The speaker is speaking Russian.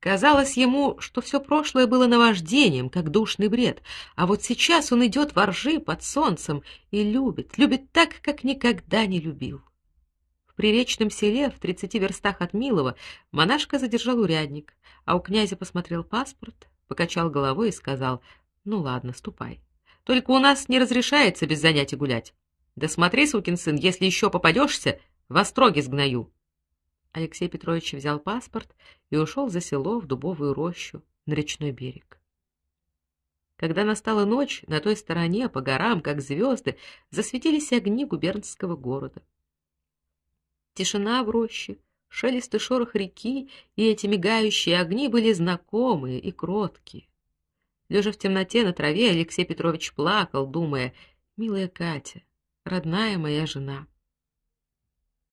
Казалось ему, что все прошлое было наваждением, как душный бред, а вот сейчас он идет во ржи под солнцем и любит, любит так, как никогда не любил. В приречном селе в тридцати верстах от Милова монашка задержал урядник, а у князя посмотрел паспорт, покачал головой и сказал: "Ну ладно, ступай. Только у нас не разрешается без занятий гулять. Да смотри, сукин сын, если еще попадешься, в остроге сгною". Алексей Петрович взял паспорт и ушел за село в дубовую рощу на речной берег. Когда настала ночь, на той стороне по горам, как звезды, засветились огни губернского города. Тишина в роще, шелест и шорох реки и эти мигающие огни были знакомые и кроткие. Лежа в темноте на траве, Алексей Петрович плакал, думая: "Милая Катя, родная моя жена,